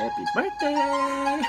Happy birthday!